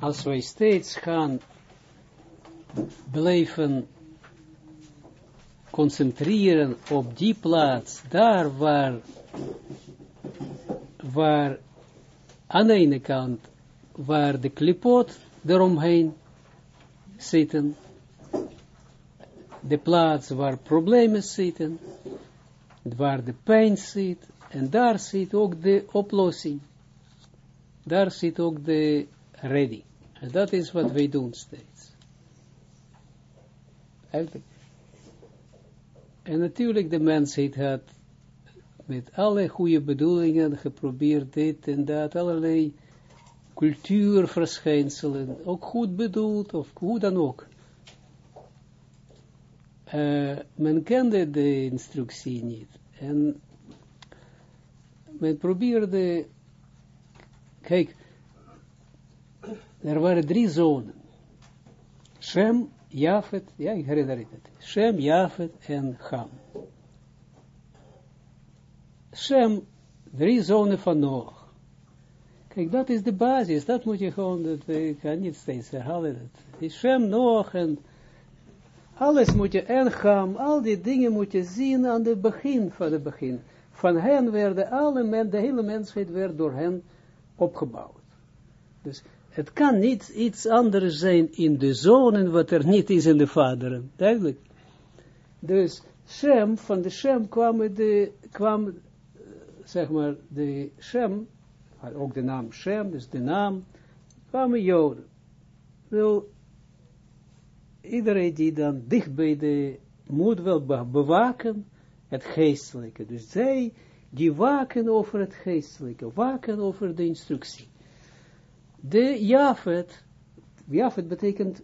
als wij steeds gaan blijven concentreren op die plaats, daar waar, waar aan de ene kant, waar de klipot eromheen zitten, de plaats waar problemen zitten, waar de pijn zit, en daar zit ook de oplossing. Daar zit ook de ready. En dat is wat wij doen steeds. En natuurlijk de mensheid had met alle goede bedoelingen geprobeerd dit en dat, allerlei cultuurverschijnselen, ook goed bedoeld, of hoe dan ook. Uh, men kende de instructie niet. En men probeerde, kijk, er waren drie zonen. Shem, Jafet, ja, ik herinner het. Shem, Jafet en Ham. Shem, drie zonen van Noach. Kijk, dat is de basis, dat moet je gewoon, dat, ik kan niet steeds herhalen. Is Shem, Noach en alles moet je, en Ham, al die dingen moet je zien aan het begin van het begin. Van hen werden alle men, de hele mensheid werd door hen opgebouwd. Dus het kan niet iets anders zijn in de zonen wat er niet is in de vaderen. Duidelijk. Dus Shem, van de Shem kwam, de, kwam zeg maar, de Shem, ook de naam Shem, dus de naam, kwamen Joden. Wel, iedereen die dan dicht bij de, moet wel bewaken het geestelijke. Dus zij, die waken over het geestelijke, waken over de instructie. De Jafet, Jafet betekent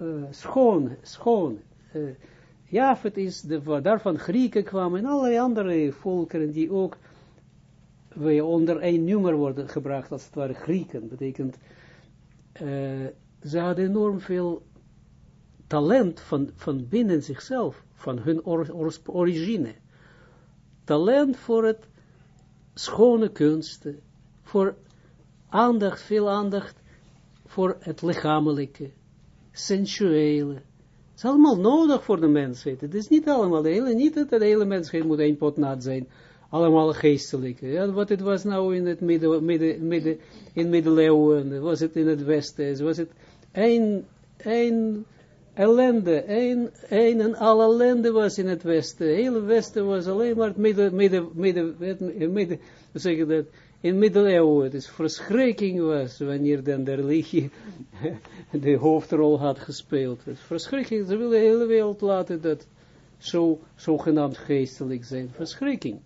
uh, schoon, schoon. Uh, is, de, daarvan Grieken kwamen en allerlei andere volkeren die ook wij onder één nummer worden gebracht, als het ware Grieken, betekent, uh, ze hadden enorm veel talent van, van binnen zichzelf, van hun origine. Talent voor het schone kunsten, voor aandacht, veel aandacht voor het lichamelijke, sensuele. Het is allemaal nodig voor de mensheid. Het is niet allemaal, de hele, niet dat de hele mensheid moet een pot nat zijn. Allemaal geestelijke. Ja, wat het was nou in het midden, midden, midden, in middeleeuwen, was het in het westen, was het een, een ellende, een, een en al ellende was in het westen. Het hele westen was alleen maar het midden, midden, midden, midden zeg je dat, in middeleeuwen, het is verschrikking was, wanneer dan de religie de hoofdrol had gespeeld. Het verschrikking, ze willen de hele wereld laten dat zo, zogenaamd geestelijk zijn. Verschrikking.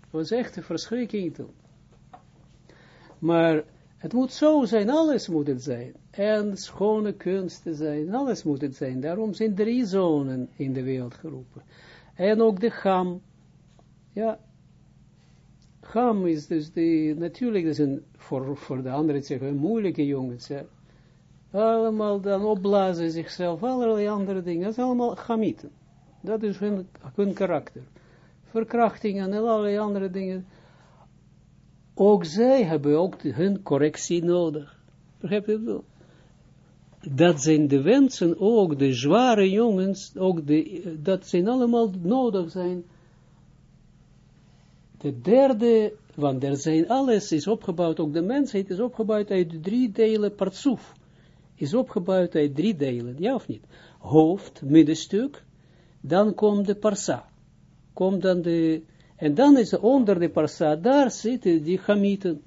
Het was echt een verschrikking toen. Maar het moet zo zijn, alles moet het zijn. En schone kunsten zijn, alles moet het zijn. Daarom zijn drie zonen in de wereld geroepen. En ook de Gam. Ja, Ham is dus de, natuurlijk is een, voor, voor de anderen zeggen, moeilijke jongens, ja. Allemaal dan opblazen zichzelf, allerlei andere dingen, dat is allemaal Hamieten. Dat is hun, hun karakter. Verkrachtingen en allerlei andere dingen. Ook zij hebben ook hun correctie nodig. Begrijp je wel? Dat zijn de wensen ook, de zware jongens, ook de, dat zijn allemaal nodig zijn de derde, want er zijn alles is opgebouwd, ook de mensheid is opgebouwd uit drie delen, partsoef, is opgebouwd uit drie delen, ja of niet? Hoofd, middenstuk, dan komt de parsa, komt dan de, en dan is onder de parsa, daar zitten die gamieten.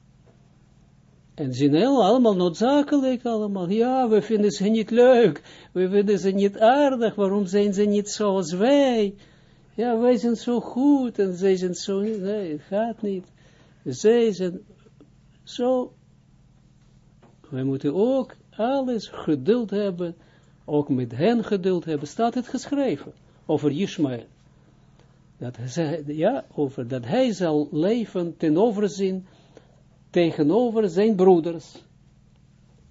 En zijn allemaal noodzakelijk, allemaal, ja, we vinden ze niet leuk, we vinden ze niet aardig, waarom zijn ze niet zoals wij? Ja, wij zijn zo goed en zij zijn zo, nee, het gaat niet. Zij zijn zo, wij moeten ook alles geduld hebben, ook met hen geduld hebben, staat het geschreven, over Ishmael. Dat ja, over dat hij zal leven ten overzien tegenover zijn broeders.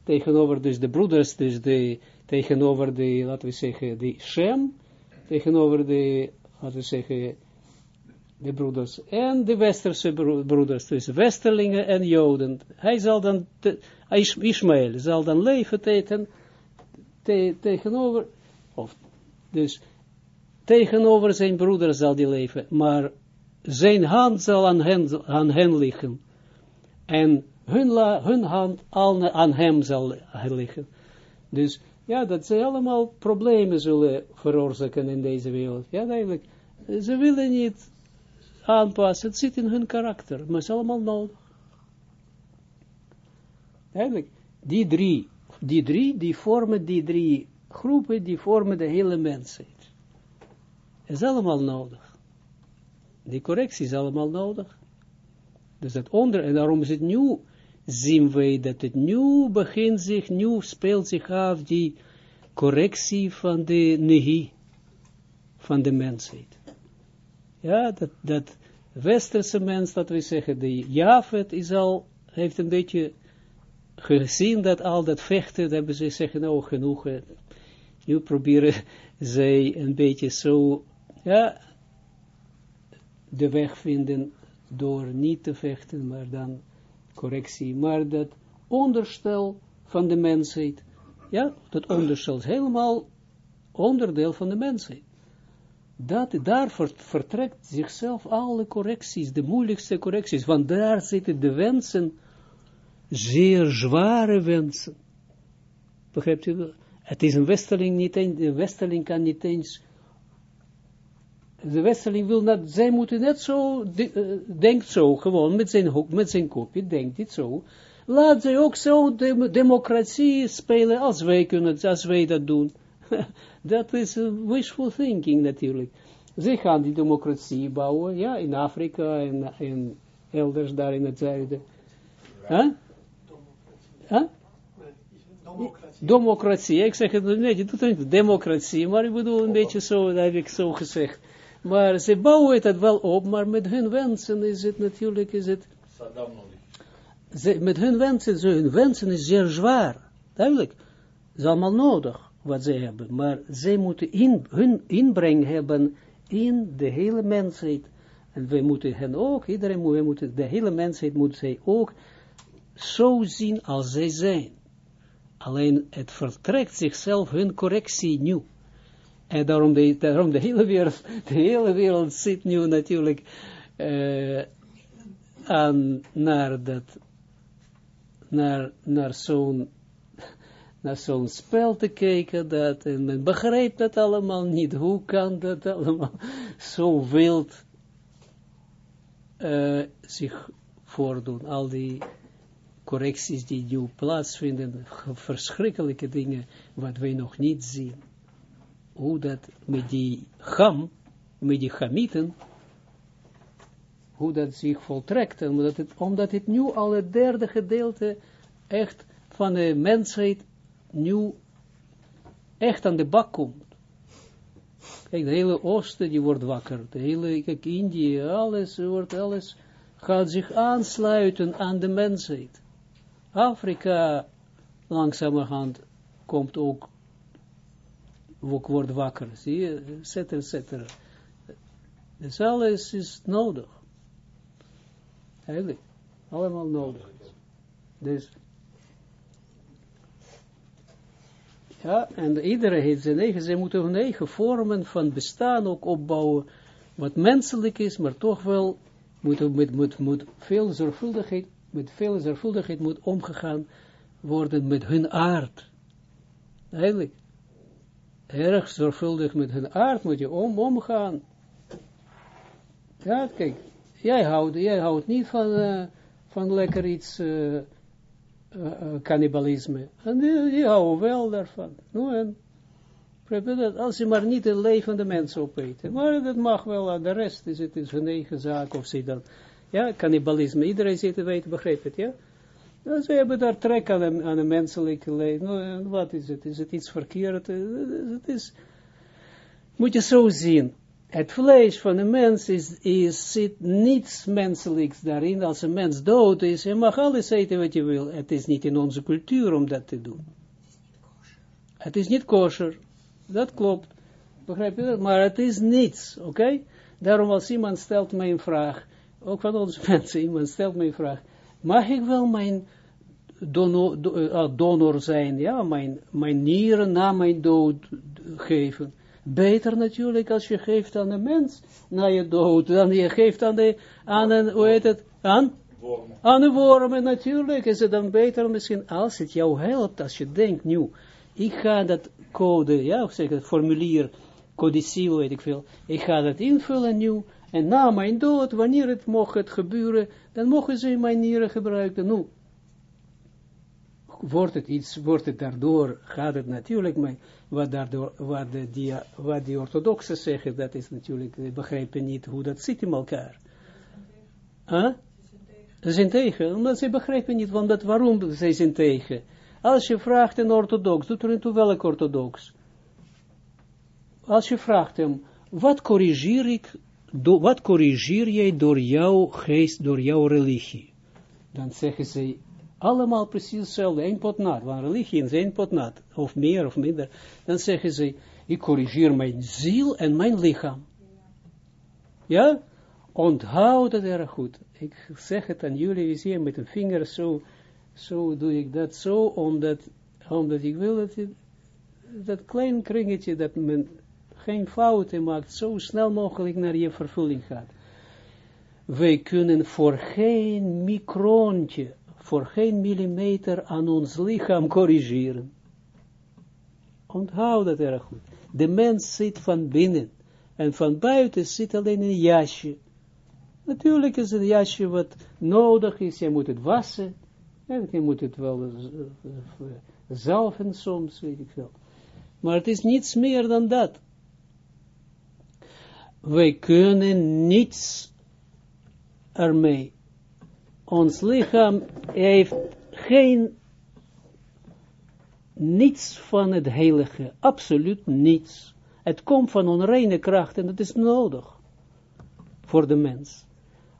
Tegenover dus de broeders, dus de, tegenover de, laten we zeggen, de Shem, tegenover de laten we zeggen, de broeders, en de westerse broeders, dus westerlingen en joden. Hij zal dan, Ismaël zal dan leven tegen, tegenover, of, dus tegenover zijn broeder zal die leven, maar zijn hand zal aan hen, aan hen liggen. En hun, la, hun hand aan hem zal liggen. Dus ja, dat ze allemaal problemen zullen veroorzaken in deze wereld. Ja, eigenlijk. Ze willen niet aanpassen. Het zit in hun karakter. Maar is allemaal nodig. Eigenlijk, die drie, die drie, die vormen die drie groepen, die vormen de hele mensheid. Is allemaal nodig. Die correctie is allemaal nodig. Dus dat onder, en daarom is het nu zien wij dat het nu begint zich, nu speelt zich af die correctie van de nehi, van de mensheid. Ja, dat, dat westerse mens, dat we zeggen, de Jafet is al, heeft een beetje gezien dat al dat vechten, dat hebben ze zeggen, nou genoeg, nu proberen zij een beetje zo, ja, de weg vinden door niet te vechten, maar dan correctie, maar dat onderstel van de mensheid, ja, dat onderstel is helemaal onderdeel van de mensheid. Dat, daar vertrekt zichzelf alle correcties, de moeilijkste correcties, want daar zitten de wensen, zeer zware wensen. Begrijpt u? Het is een westerling niet eens, de westerling kan niet eens de westerling wil dat, zij moeten net zo, de, uh, denkt zo, gewoon met zijn, met zijn kopje, denkt dit zo. Laat zij ook zo de, democratie spelen als wij kunnen, als wij dat doen. dat is wishful thinking natuurlijk. Zij gaan die democratie bouwen, ja, in Afrika en, en elders daar in het zuiden. Huh? Huh? Democratie. democratie. Ik zeg het nee, je doet niet democratie, maar ik bedoel een beetje zo, dat heb ik zo gezegd. Maar ze bouwen het wel op, maar met hun wensen is het natuurlijk, is het... Ze, met hun wensen, ze, hun wensen is zeer zwaar. Duidelijk. Het is allemaal nodig, wat ze hebben. Maar zij moeten in, hun inbreng hebben in de hele mensheid. En we moeten hen ook, iedereen moet, moeten, de hele mensheid moet zij ook zo zien als zij zijn. Alleen het vertrekt zichzelf hun correctie nu. En daarom de, hele wereld, de hele wereld zit nu natuurlijk uh, aan naar dat, naar, naar zo'n naar zo'n spel te kijken, dat, en men begrijpt dat allemaal niet, hoe kan dat allemaal zo wild uh, zich voordoen, al die correcties die nu plaatsvinden, verschrikkelijke dingen, wat wij nog niet zien hoe dat met die gam, met die gamieten, hoe dat zich voltrekt, omdat het, omdat het nu al het derde gedeelte echt van de mensheid nu echt aan de bak komt. Kijk, de hele Oosten die wordt wakker, de hele, kijk, Indië, alles wordt, alles gaat zich aansluiten aan de mensheid. Afrika, langzamerhand, komt ook wordt wakker, zie je, et cetera, et cetera. Dus alles is nodig. Eigenlijk, allemaal nodig. Dus, ja, en iedereen heeft zijn eigen, ze moeten hun eigen vormen van bestaan ook opbouwen, wat menselijk is, maar toch wel moet, met, met veel zorgvuldigheid, met veel zorgvuldigheid moet omgegaan worden met hun aard. Eigenlijk, erg zorgvuldig met hun aard moet je om, omgaan. Ja, kijk, jij houdt, jij houdt niet van, uh, van lekker iets, uh, uh, cannibalisme. En die, die houden wel daarvan. Nou, en, als je maar niet een levende mens opeet. Maar dat mag wel, de rest is het is hun eigen zaak, of ze dan, ja, cannibalisme, iedereen zit te weten, begrijp het, ja? Dus we hebben daar trek aan een, aan een. Nou, wat is het? Is het iets verkeerd? Het is, moet je zo zien. Het vlees van een mens is, is, zit niets menselijks daarin. Als een mens dood is, je mag alles eten wat je wil. Het is niet in onze cultuur om dat te doen. Het is niet kosher. Dat klopt. Begrijp je dat? Maar het is niets, oké? Daarom als iemand stelt mij een vraag, ook van onze mensen, iemand stelt mij een vraag, mag ik wel mijn donor, uh, donor zijn, ja, mijn, mijn nieren na mijn dood geven? Beter natuurlijk als je geeft aan een mens na je dood, dan je geeft aan, de, aan een, hoe heet het, aan? Wormen. Aan de wormen natuurlijk is het dan beter misschien als het jou helpt, als je denkt, nu, ik ga dat code, ja, of zeg het formulier, codicil, weet ik veel, ik ga dat invullen nu, en na mijn dood, wanneer het mocht het gebeuren, dan mogen ze mijn nieren gebruiken. Nu, wordt het iets, wordt het daardoor, gaat het natuurlijk, maar wat daardoor, wat, de, die, wat die orthodoxen zeggen, dat is natuurlijk, ze begrijpen niet hoe dat zit in elkaar. Huh? Ze zijn tegen, omdat ze begrijpen niet, want dat, waarom ze zijn tegen. Als je vraagt een orthodox, doet er into welk orthodox? Als je vraagt hem, wat corrigeer ik, do, wat corrigeer jij door jouw geest, door jouw religie? Dan zeggen ze, allemaal precies hetzelfde, één pot nat, want religie is één nat, of meer of minder. Dan zeggen ze, ik corrigeer mijn ziel en mijn lichaam. Ja? Onthoud het erg goed. Ik zeg het aan jullie, je ziet met een vinger zo, zo doe ik dat zo, omdat, omdat ik wil dat, dat klein kringetje, dat men geen fouten maakt, zo snel mogelijk naar je vervulling gaat. Wij kunnen voor geen microontje, voor geen millimeter aan ons lichaam corrigeren. Onthoud dat erg goed. De mens zit van binnen en van buiten zit alleen een jasje. Natuurlijk is een jasje wat nodig is, je moet het wassen, en je moet het wel zalven soms, weet ik veel. Maar het is niets meer dan dat. Wij kunnen niets ermee. Ons lichaam heeft geen niets van het heilige, absoluut niets. Het komt van onreine kracht en dat is nodig voor de mens.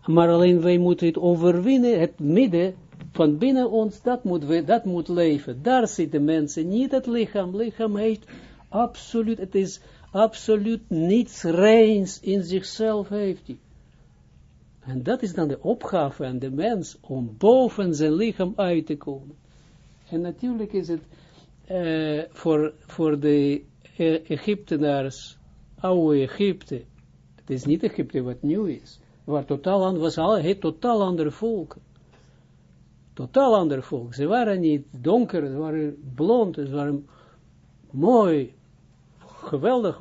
Maar alleen wij moeten het overwinnen, het midden van binnen ons, dat moet, we, dat moet leven. Daar zitten mensen, niet het lichaam. Lichaam heeft absoluut, het is absoluut niets reins in zichzelf heeft hij. En dat is dan de opgave aan de mens, om boven zijn lichaam uit te komen. En natuurlijk is het uh, voor, voor de uh, Egyptenaars, oude Egypte, het is niet Egypte wat nieuw is, waar totaal anders, was al, het totaal andere volk. Totaal ander volk. Ze waren niet donker, ze waren blond, ze waren mooi, geweldig.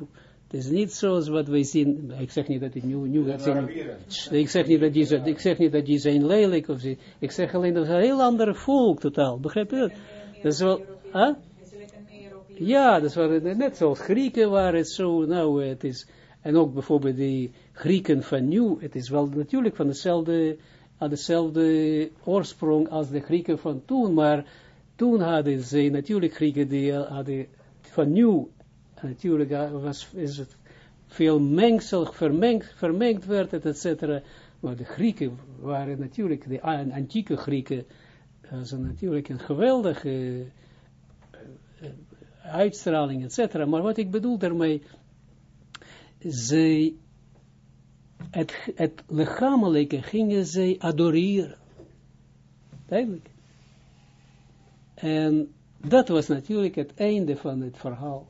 Het is niet zoals wat wij zien, ik zeg niet dat het nieuw, nieuw gaat zijn. Ik zeg niet dat die, ik zeg niet dat die zijn lelijk of ze, ik zeg alleen dat het een heel ander volk totaal, begrijp je dat? Is wel, huh? Ja, dat waren net zoals Grieken waren het zo, nou het is, en ook bijvoorbeeld die Grieken van nu, het is wel natuurlijk van dezelfde, aan dezelfde oorsprong als de Grieken van toen, maar toen hadden ze natuurlijk Grieken die hadden van nu natuurlijk was, is het veel mengsel, vermengd, vermengd werd, et cetera. Maar de Grieken waren natuurlijk, de antieke Grieken, zijn natuurlijk een geweldige uh, uitstraling, et cetera. Maar wat ik bedoel daarmee, zij, het, het lichamelijke gingen zij adoreren. Duidelijk. En dat was natuurlijk het einde van het verhaal.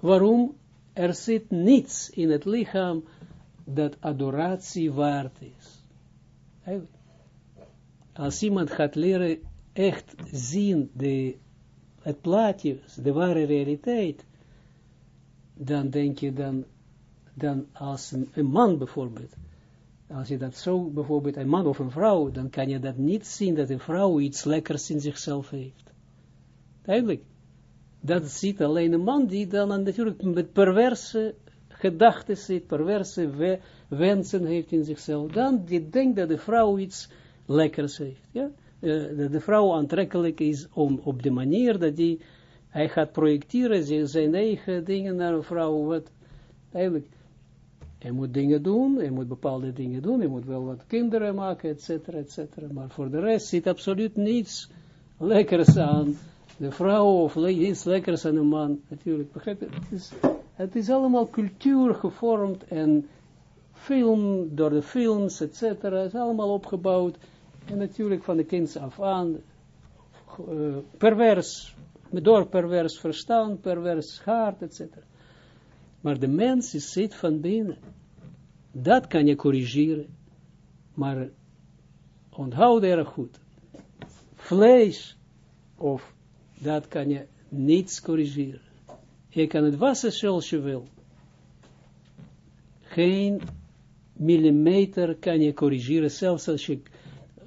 Waarom? Er zit niets in het lichaam dat adoratie waard is. Als iemand gaat leren echt zien de, het plaatje, de ware realiteit, dan denk je dan, dan als een, een, man bijvoorbeeld, als je dat zo, bijvoorbeeld een man of een vrouw, dan kan je dat niet zien dat een vrouw iets lekkers in zichzelf heeft. Duidelijk dat ziet alleen een man die dan natuurlijk met perverse gedachten zit, perverse we, wensen heeft in zichzelf, dan die denkt dat de vrouw iets lekkers heeft. Ja? Uh, dat de vrouw aantrekkelijk is om op de manier dat die, hij gaat projecteren zijn eigen dingen naar een vrouw, wat eigenlijk, hij moet dingen doen, hij moet bepaalde dingen doen, hij moet wel wat kinderen maken, et cetera, et cetera, maar voor de rest zit absoluut niets lekkers aan de vrouw of iets lekkers aan een man, natuurlijk? Het is, Het is allemaal cultuur gevormd en film, door de films, et cetera, is allemaal opgebouwd. En natuurlijk van de kinds af aan, uh, pervers, door pervers verstand, pervers hart, et cetera. Maar de mens zit van binnen. Dat kan je corrigeren. Maar onthoud erg goed. Vlees, of dat kan je niets corrigeren. Je kan het wassen zoals je wil. Geen millimeter kan je corrigeren, zelfs als je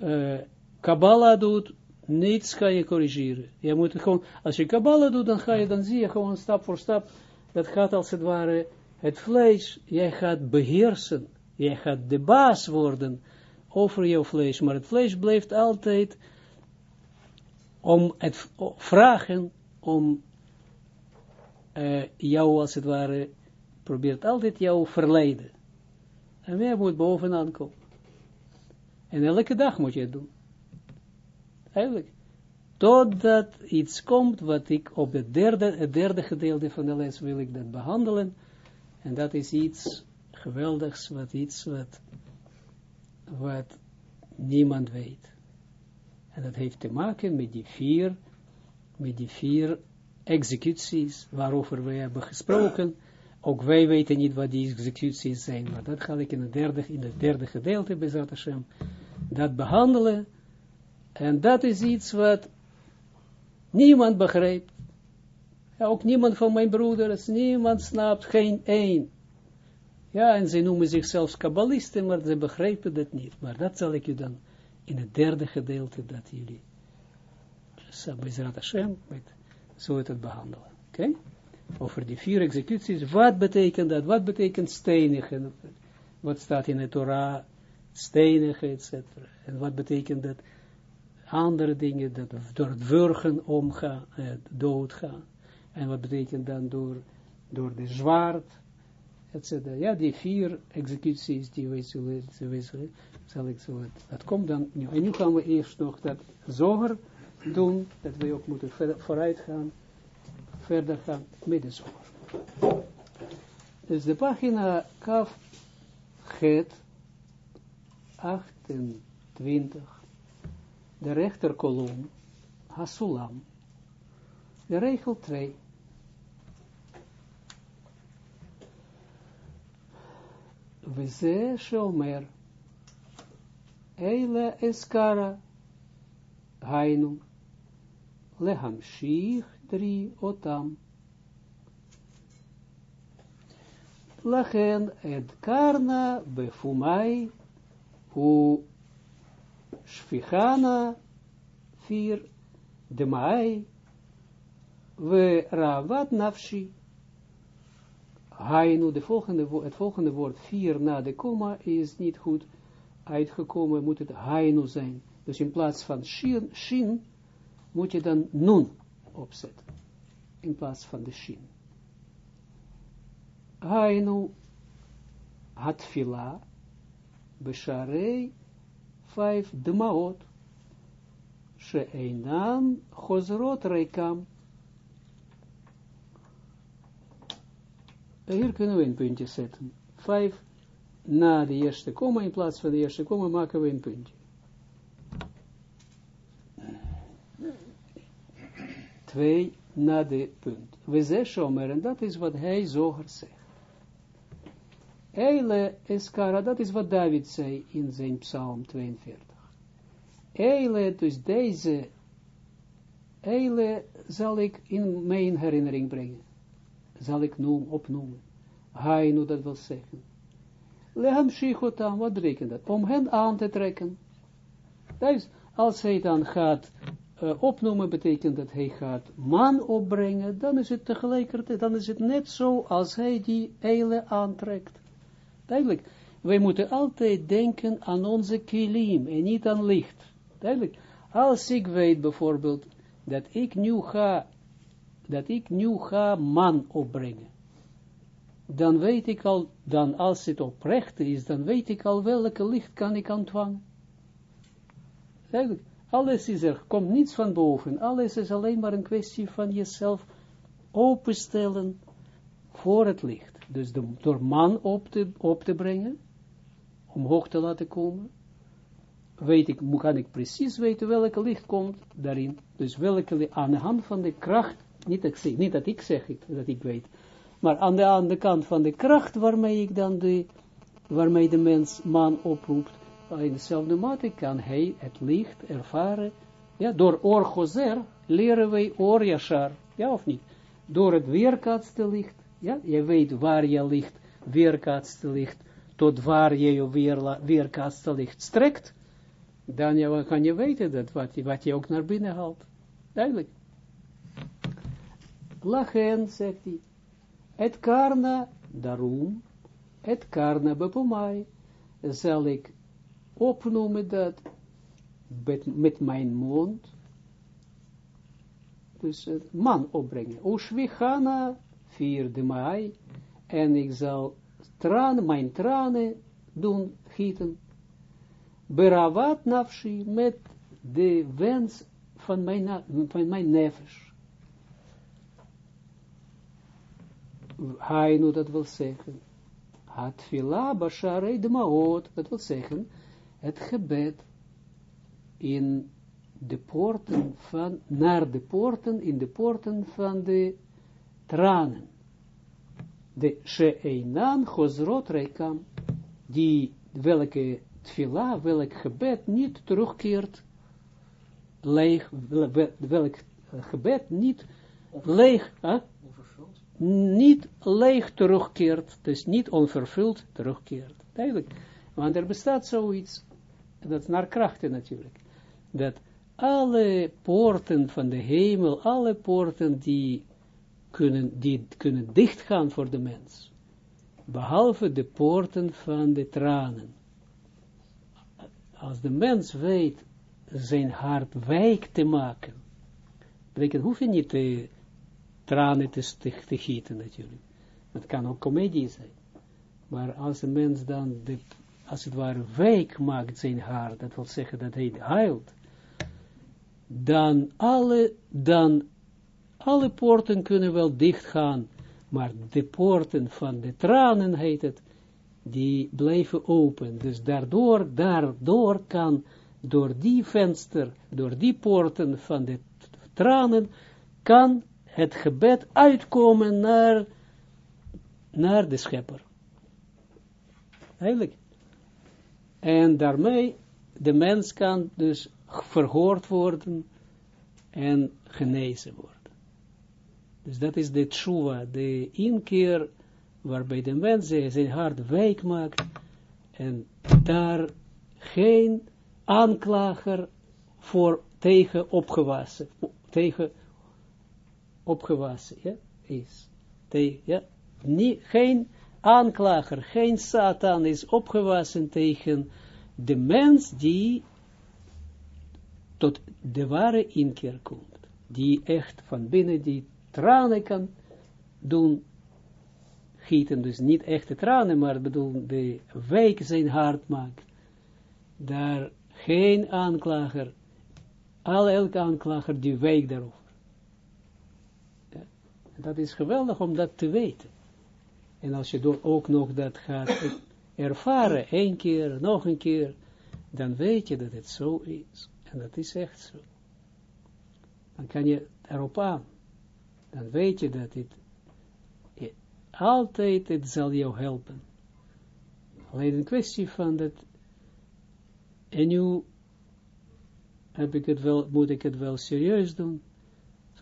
uh, Kabbalah doet, niets kan je corrigeren. Je moet gewoon, als je Kabbalah doet, dan ga je, dan zie je gewoon stap voor stap, dat gaat als het ware, het vlees, jij gaat beheersen, jij gaat de baas worden over jouw vlees, maar het vlees blijft altijd om het vragen, om uh, jou als het ware, probeert altijd jou verleiden. En jij moet bovenaan komen. En elke dag moet je het doen. Eigenlijk. Totdat iets komt wat ik op het derde, het derde gedeelte van de les wil ik dat behandelen. En dat is iets geweldigs, wat iets wat niemand weet. En dat heeft te maken met die vier, met die vier executies waarover we hebben gesproken. Ook wij weten niet wat die executies zijn, maar dat ga ik in het derde, in het derde gedeelte, Hashem, dat behandelen. En dat is iets wat niemand begrijpt. Ook niemand van mijn broeders, niemand snapt, geen één. Ja, en ze noemen zichzelf kabbalisten, maar ze begrijpen dat niet. Maar dat zal ik je dan in het derde gedeelte, dat jullie, Bezrat Hashem, met, zo het behandelen. Oké? Over die vier executies, wat betekent dat? Wat betekent stenigen? Wat staat in de Torah? Stenigen, etc. En wat betekent dat? Andere dingen, dat door het wurgen omgaan, eh, doodgaan. En wat betekent dan door, door de zwaard, Ja, die vier executies die wij zullen, zullen, zal ik zo, dat komt dan nu. En nu gaan we eerst nog dat zoger doen, dat we ook moeten verder, vooruit gaan, verder gaan met de zoger. Dus de pagina kaf het 28, de rechterkolom, Hasulam, de regel 2. וזה שאומר, אלה אזכרה, היינו, להמשיך דרי אותם. לכן אדקרנה בפומי הוא שפיכנה פיר דמאי ורעבת נפשי Hainu, de volgende, het volgende woord, vier na de komma, is niet goed uitgekomen, moet het Hainu zijn. Dus in plaats van shin, shin moet je dan nun opzetten. In plaats van de shin. Hainu, hatfila, besharei, vijf, demaot, she'einam, chozrot reikam, Hier kunnen we een puntje zetten. Vijf na de eerste komma, in plaats van de eerste komma maken we een puntje. Twee na de punt. We zeggen en dat is wat hij zoger zegt. Eile eskara, dat is wat David zei in zijn psalm 42. Eile, dus deze, eile zal ik in mijn herinnering brengen zal ik noem, opnoemen. Hainu, dat wil zeggen. Leham shichotam, wat betekent dat? Om hen aan te trekken. Dus, als hij dan gaat uh, opnoemen, betekent dat hij gaat man opbrengen, dan is het tegelijkertijd, dan is het net zo als hij die eile aantrekt. Duidelijk, wij moeten altijd denken aan onze kilim en niet aan licht. Duidelijk, als ik weet bijvoorbeeld dat ik nu ga dat ik nu ga man opbrengen. Dan weet ik al, dan als het oprecht is, dan weet ik al welke licht kan ik ontvangen. Alles is er, komt niets van boven. Alles is alleen maar een kwestie van jezelf openstellen voor het licht. Dus door man op te, op te brengen, omhoog te laten komen, weet ik, kan ik precies weten welke licht komt daarin. Dus welke, aan de hand van de kracht, niet dat ik, niet dat ik zeg dat ik weet, maar aan de, aan de kant van de kracht waarmee ik dan de, waarmee de mens, man oproept, in dezelfde mate kan hij het licht ervaren, ja, door orgozer leren wij or yashar, ja of niet? Door het weerkaatste licht, ja, je weet waar je licht, weerkaatste licht, tot waar je je weer, weerkaatste licht strekt, dan kan je weten dat wat, wat je ook naar binnen haalt. Duidelijk. Lachen, zegt hij, het karna, daarom, het karna bepomai, zal ik opnoemen dat met, mijn mond, dus het man opbrengen. Ushvichana, vierde mei, en ik zal tranen, mijn tranen doen gieten, beravat nafshi, met de wens van mijn, van mijn nefesh. Hainu, dat wil zeggen, het fila basharei de maot, dat wil zeggen, het gebed in de poorten van, naar de poorten, in de poorten van de tranen. De she'einan chosrot reikam, die, welke tfila, welk gebed niet terugkeert, leeg, welk gebed niet leeg, huh? Niet leeg terugkeert, dus niet onvervuld terugkeert. Duidelijk. Want er bestaat zoiets, dat is naar krachten natuurlijk, dat alle poorten van de hemel, alle poorten die kunnen, die kunnen dichtgaan voor de mens, behalve de poorten van de tranen. Als de mens weet zijn hart wijk te maken, betekent, hoef je niet te tranen te, te, gieten natuurlijk. Dat kan ook comedie zijn. Maar als een mens dan, de, als het ware, wijk maakt zijn hart, dat wil zeggen dat hij huilt, dan alle, dan alle poorten kunnen wel dicht gaan, maar de poorten van de tranen, heet het, die blijven open. Dus daardoor, daardoor kan, door die venster, door die poorten van de tranen, kan het gebed uitkomen naar, naar de schepper. Eigenlijk. En daarmee, de mens kan dus verhoord worden en genezen worden. Dus dat is de tshuva, de inkeer waarbij de mens zijn hart wijk maakt en daar geen aanklager voor tegen opgewassen, tegen opgewassen is. Ja, geen aanklager, geen Satan is opgewassen tegen de mens die tot de ware inkeer komt. Die echt van binnen die tranen kan doen gieten, dus niet echte tranen, maar bedoel, de wijk zijn hart maakt. Daar geen aanklager, al elke aanklager die wijk daarover. Dat is geweldig om dat te weten. En als je ook nog dat gaat ervaren, één keer, nog een keer, dan weet je dat het zo is. En dat is echt zo. Dan kan je erop aan. Dan weet je dat het altijd het zal jou helpen. Alleen een kwestie van dat, en nu heb ik het wel, moet ik het wel serieus doen,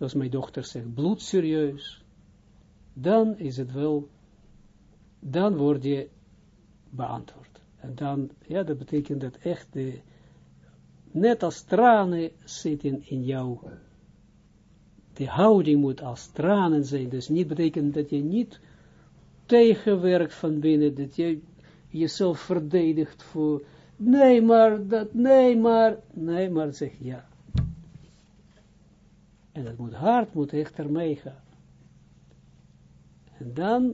zoals mijn dochter zegt, bloedserieus, dan is het wel, dan word je beantwoord. En dan, ja, dat betekent dat echt de, net als tranen zitten in jou, de houding moet als tranen zijn, dus niet betekent dat je niet tegenwerkt van binnen, dat je jezelf verdedigt voor, nee maar, dat, nee maar, nee maar, zeg ja. En dat moet hard, moet echt ermee gaan. En dan,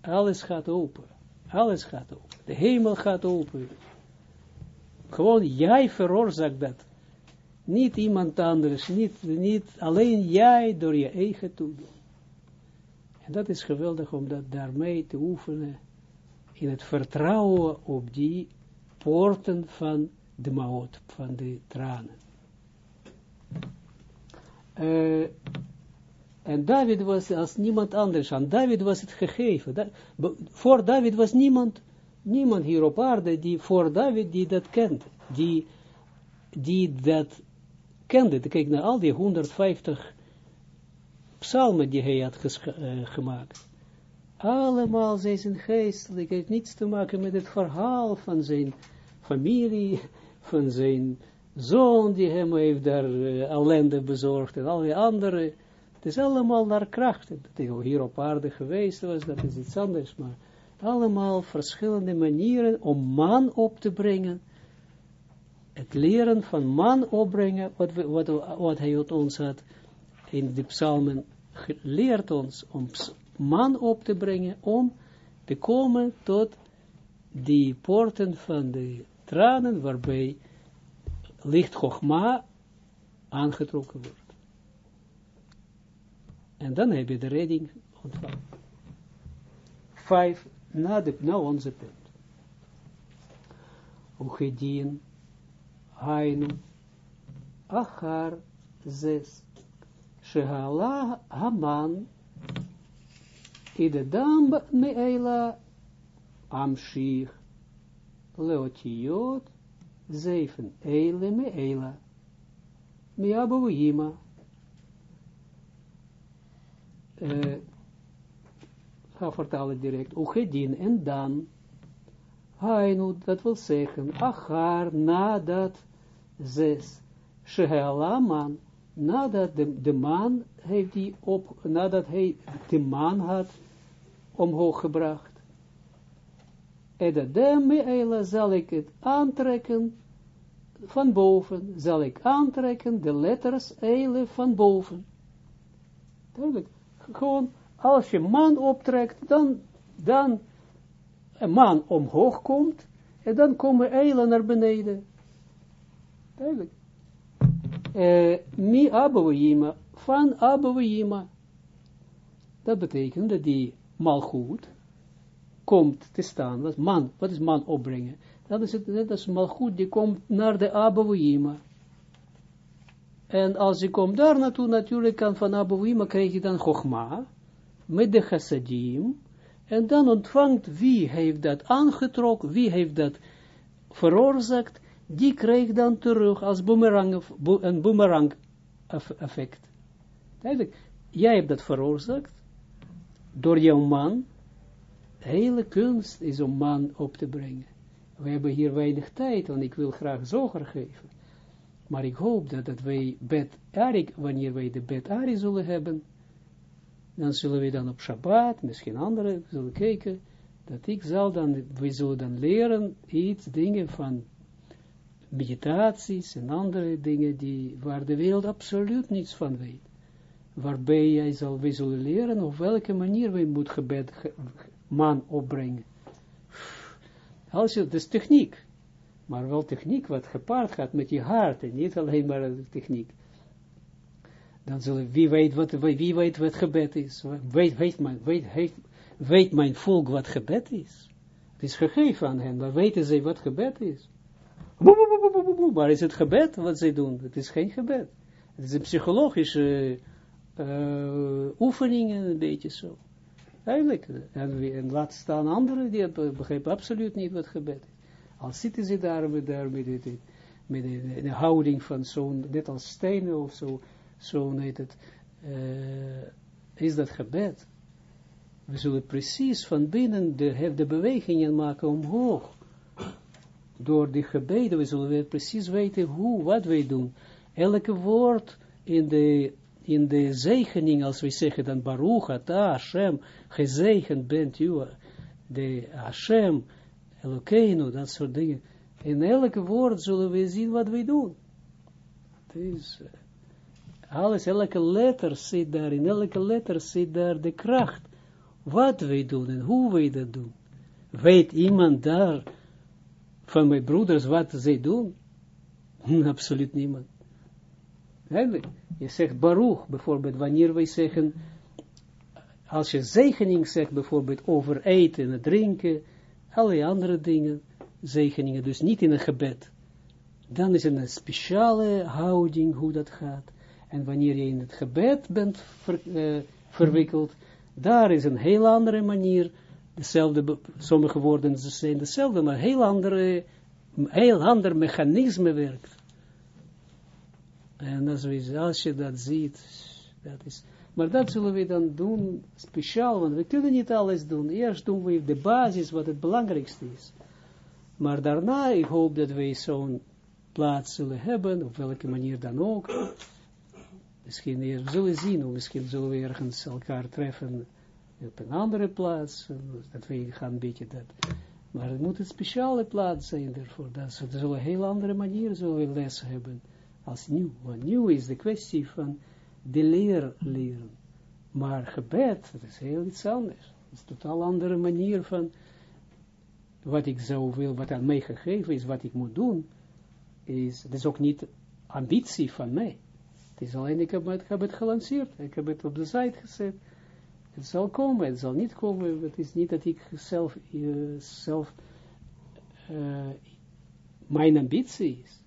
alles gaat open. Alles gaat open. De hemel gaat open. Gewoon jij veroorzaakt dat. Niet iemand anders, niet, niet alleen jij door je eigen toedoen. En dat is geweldig om dat daarmee te oefenen in het vertrouwen op die poorten van de maot, van de tranen. En David was als niemand anders aan. David was het gegeven. Voor David was niemand, niemand hier op aarde die voor David die dat kent. Die, die dat kende. Kijk naar al die 150 psalmen die hij had gemaakt. Allemaal zijn geestelijk. Het heeft niets te maken met het verhaal van zijn familie, van zijn zoon die hem heeft daar uh, ellende bezorgd en al die andere. Het is allemaal naar krachten. Dat hij hier op aarde geweest was, dat is iets anders, maar allemaal verschillende manieren om man op te brengen. Het leren van man opbrengen, wat, wat, wat hij ons had in de psalmen leert ons om man op te brengen, om te komen tot die poorten van de tranen, waarbij licht Chogma aangetrokken wordt. En dan heb je de redding ontvangen. Vijf, na, de, na onze punt. Ugedien, Hainu, Achar, zes. Shehala Haman, Idedam Meela, Amshich, Leotiot, zeven, Eile Meela, Miabuima, uh, ga vertalen direct, Ugedin en dan, Hainu, dat wil zeggen, Achar, nadat zes, Shehala man, nadat de, de maan heeft die op, nadat hij de maan had omhoog gebracht. Daarmee zal ik het aantrekken van boven, zal ik aantrekken de letters eile van boven. Duidelijk. Gewoon, als je maan optrekt, dan, dan een maan omhoog komt, en dan komen eilen naar beneden. Duidelijk uh, mi abouima, van abouima. Dat betekent dat die malgoed komt te staan. Wat, man, wat is man opbrengen? Dat is het, net als malgoed, die komt naar de abouima. En als je komt daar naartoe, natuurlijk kan van abouima krijg je dan chogma, met de chassadim, en dan ontvangt wie heeft dat aangetrokken, wie heeft dat veroorzaakt, die krijgt dan terug als boomerang, een boomerang effect. Eigenlijk, jij hebt dat veroorzaakt, door jouw man, hele kunst is om man op te brengen. We hebben hier weinig tijd, want ik wil graag zoger geven. Maar ik hoop dat, dat wij Arik, wanneer wij de bed Ari zullen hebben, dan zullen we dan op Shabbat, misschien andere, zullen kijken, dat ik zal dan, we zullen dan leren iets, dingen van meditaties en andere dingen die, waar de wereld absoluut niets van weet. Waarbij jij zal, wij zullen leren op welke manier wij moet gebed man opbrengen. Dat is techniek. Maar wel techniek wat gepaard gaat met je hart en niet alleen maar techniek. Dan zullen, wie weet wat, wie weet wat gebed is. Weet, weet, mijn, weet, weet, weet mijn volk wat gebed is. Het is gegeven aan hen, maar weten ze wat gebed is. Maar is het gebed wat zij doen? Het is geen gebed. Het is een psychologische uh, oefening, een beetje zo. Eigenlijk. En, en laat staan anderen die begrijpen absoluut niet wat gebed is. Al zitten ze daar met, daar met, de, met de houding van zo'n, net als stenen of zo, zo heet het, uh, is dat gebed. We zullen precies van binnen de, de bewegingen maken omhoog door die gebeden, we zullen we precies weten hoe, wat wij doen. Elke woord in de, in de zegening, als we zeggen dan Baruch, Ata, Hashem, gezegend bent u, de Hashem, Elokeinu, dat soort dingen. In elke woord zullen we zien wat wij doen. Dus, alles, elke letter zit daar, in elke letter zit daar de kracht. Wat wij doen en hoe wij dat doen. Weet iemand daar van mijn broeders wat zij doen? Absoluut niemand. Je zegt Baruch, bijvoorbeeld, wanneer wij zeggen, als je zegening zegt, bijvoorbeeld over eten en drinken, alle andere dingen, zegeningen, dus niet in een gebed, dan is een speciale houding hoe dat gaat. En wanneer je in het gebed bent eh, verwikkeld, daar is een heel andere manier, dezelfde, sommige woorden zijn dezelfde, maar heel andere, heel ander mechanisme werkt. En als, we, als je dat ziet, dat is, maar dat zullen we dan doen speciaal, want we kunnen niet alles doen. Eerst doen we de basis, wat het belangrijkste is. Maar daarna, ik hoop dat wij zo'n plaats zullen hebben, op welke manier dan ook. Misschien, we zullen zien, of misschien zullen we ergens elkaar treffen op een andere plaats, dat we gaan een beetje dat. Maar het moet een speciale plaats zijn ervoor, dat zullen een heel andere manier zullen we les hebben als nieuw. Want nieuw is de kwestie van de leer leren. Maar gebed, dat is heel iets anders. Het is een totaal andere manier van wat ik zou wil, wat aan mij gegeven is, wat ik moet doen, is, het is ook niet ambitie van mij. Het is alleen, ik heb, het, ik heb gelanceerd, ik heb het op de site gezet. Het zal komen, het zal niet komen, het is niet dat ik zelf, uh, zelf uh, mijn ambitie is.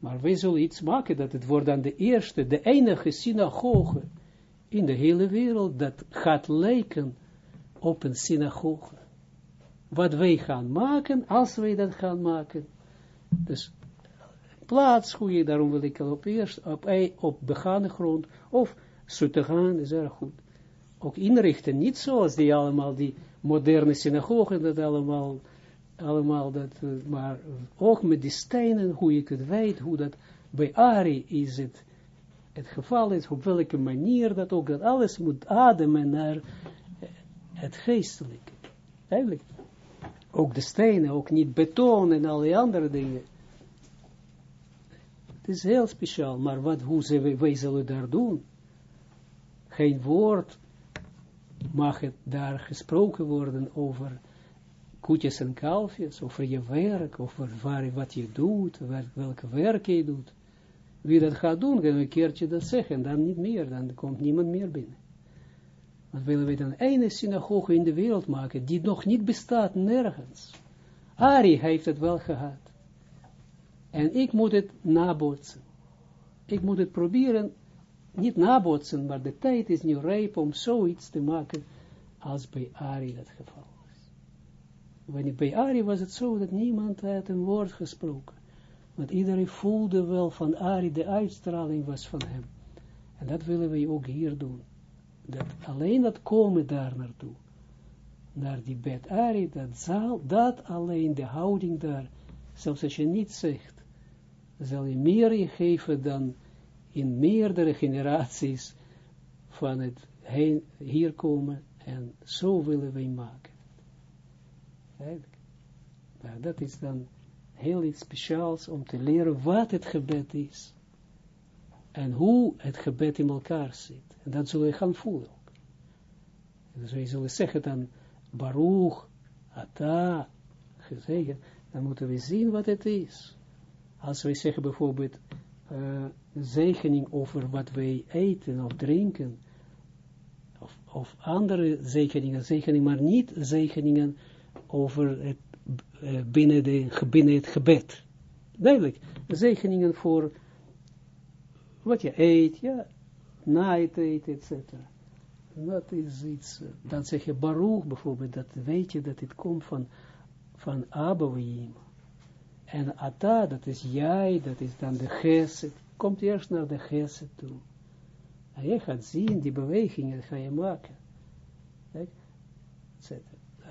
Maar wij zullen iets maken dat het wordt dan de eerste, de enige synagoge in de hele wereld dat gaat lijken op een synagoge. Wat wij gaan maken, als wij dat gaan maken. Dus plaats, goede, daarom wil ik op eerst op, op begane grond, of gaan is erg goed. Ook inrichten, niet zoals die allemaal, die moderne synagogen, dat allemaal allemaal dat, eh, maar ook met die stenen, hoe ik het weet, hoe dat bij Ari is het, het geval is, op welke manier dat ook, dat alles moet ademen naar eh, het geestelijke. Eigenlijk. Ook de stenen, ook niet beton en alle andere dingen. Het is heel speciaal, maar wat, hoe ze, wij zullen daar doen? Geen woord mag het daar gesproken worden over koetjes en kalfjes, over je werk, over waar, wat je doet, welke werk je doet. Wie dat gaat doen, kan een keertje dat zeggen, dan niet meer, dan komt niemand meer binnen. Want willen we dan een synagoge in de wereld maken, die nog niet bestaat, nergens. Ari heeft het wel gehad. En ik moet het nabootsen. Ik moet het proberen, niet nabootsen, maar de tijd is nu rijp om zoiets te maken, als bij Ari dat geval wanneer bij Ari was het zo dat niemand had een woord gesproken. Want iedereen voelde wel van Ari, de uitstraling was van hem. En dat willen we ook hier doen. Dat alleen dat komen daar naartoe. Naar die bed Ari, dat zal, dat alleen de houding daar, zelfs als je niet zegt, zal je meer geven dan in meerdere generaties van het heen, hier komen en zo willen wij maken. Maar dat is dan heel iets speciaals om te leren wat het gebed is. En hoe het gebed in elkaar zit. En dat zullen we gaan voelen ook. Dus wij zullen zeggen dan, Baruch, Ata, gezegd, dan moeten we zien wat het is. Als wij zeggen bijvoorbeeld, uh, zegening over wat wij eten of drinken, of, of andere zegeningen, zegeningen, maar niet zegeningen over het, uh, binnen, de, binnen het gebed. Duidelijk, zegeningen voor wat je eet, ja, na het eten, etc. Dat is iets, uh, dan zeg je Baruch bijvoorbeeld, dat weet je dat het komt van, van Abouim. En Ata, dat is jij, dat is dan de geset, komt eerst naar de geset toe. En je gaat zien, die bewegingen ga je maken. Kijk,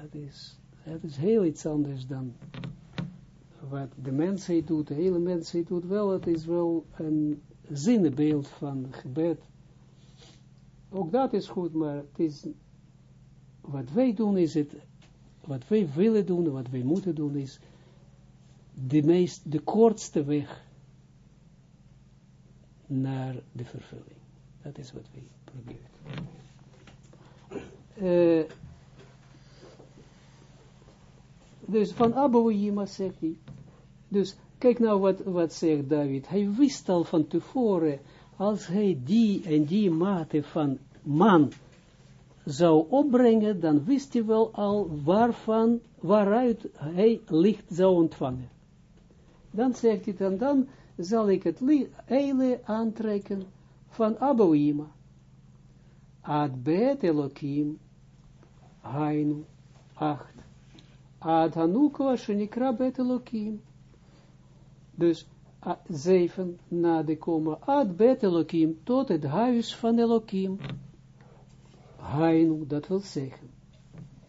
dat is het is heel iets anders dan wat de mensheid doet, de hele mensheid doet wel, het is wel een zinnebeeld van gebed. Ook dat is goed, maar het is, wat wij doen is het, wat wij willen doen, wat wij moeten doen is de meest, de kortste weg naar de vervulling. Dat is wat wij proberen. Uh, Dus van Abouhima zegt hij. Dus kijk nou wat, wat zegt David. Hij wist al van tevoren, als hij die en die mate van man zou opbrengen, dan wist hij wel al waarvan, waaruit hij licht zou ontvangen. Dan zegt hij dan, dan zal ik het eile aantrekken van Abouima. Ad bet Elohim, Hainu, acht. Ad Hanukwa shenikra bet Elohim. Dus zeven na de koma, ad bet Elohim, tot het huis van Elohim. Hainu, dat wil zeggen.